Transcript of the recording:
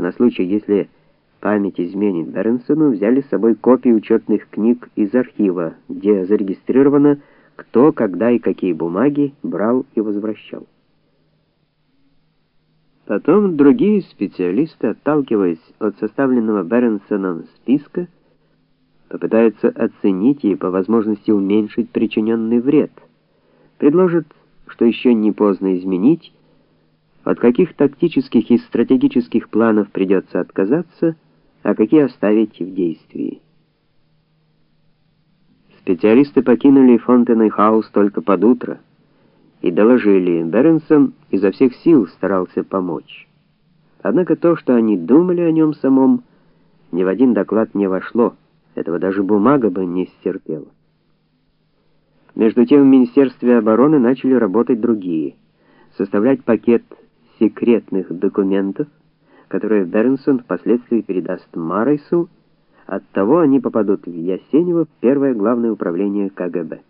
а на случай, если память изменит Бернсону, взяли с собой копии учетных книг из архива, где зарегистрировано, кто, когда и какие бумаги брал и возвращал. Потом другие специалисты, отталкиваясь от составленного Бернсоном списка, попытаются оценить и по возможности уменьшить причиненный вред. Предложат, что еще не поздно изменить, от каких тактических и стратегических планов придется отказаться, а какие оставить в действии. Специалисты покинули Фонтенхаус только под утро и доложили, Беренсон изо всех сил старался помочь. Однако то, что они думали о нем самом, ни в один доклад не вошло. Этого даже бумага бы не стерпела. Между тем в Министерстве обороны начали работать другие, составлять пакет секретных документов, которые Бернсон впоследствии передаст Марайсу, оттого они попадут в Ясенево первое главное управление КГБ.